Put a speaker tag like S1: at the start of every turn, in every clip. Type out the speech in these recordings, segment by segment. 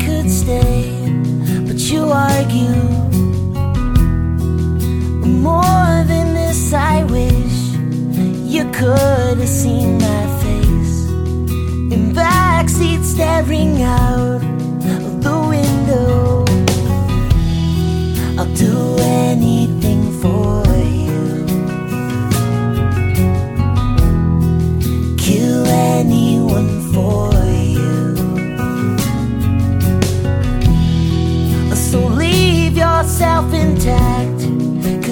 S1: could stay, but you argue. More than this, I wish you could have seen my face in backseat staring out of the window. I'll do anything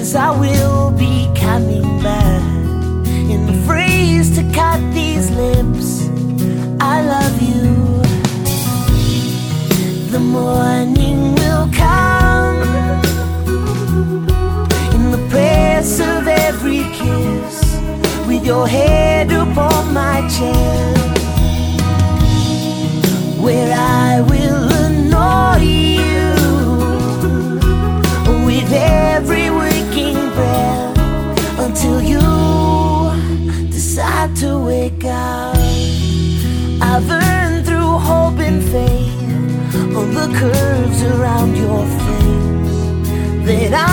S1: cause I will be coming back. In the phrase to cut these lips, I love you. The morning will come in the press of every kiss, with your head upon my chest, the curves around your face that I'm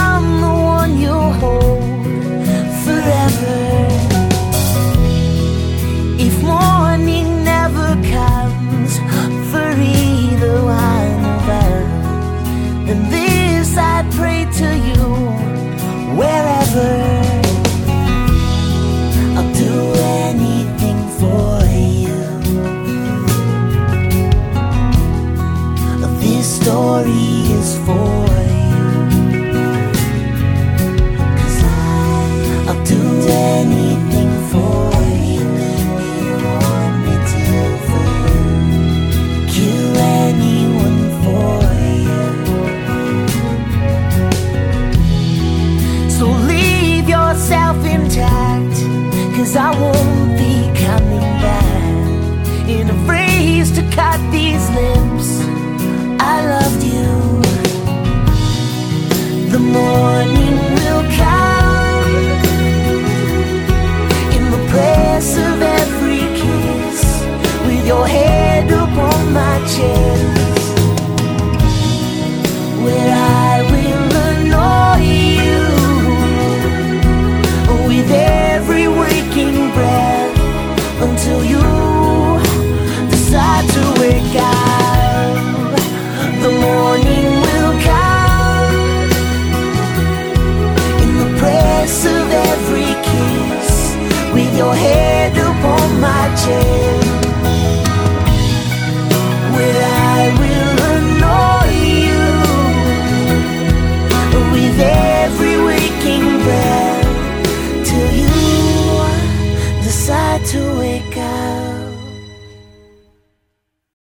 S1: Story is for you. 'Cause I- I'll do anything for you. Kill anyone for you. So leave yourself intact, cause I won't be coming back. In a your head upon my chest where I will annoy you with every waking breath until you decide to wake up. The morning will come in the press of every kiss with your head upon my chest.